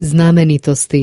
znamenitosti.